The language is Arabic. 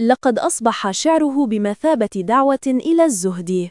لقد أصبح شعره بمثابة دعوة إلى الزهد.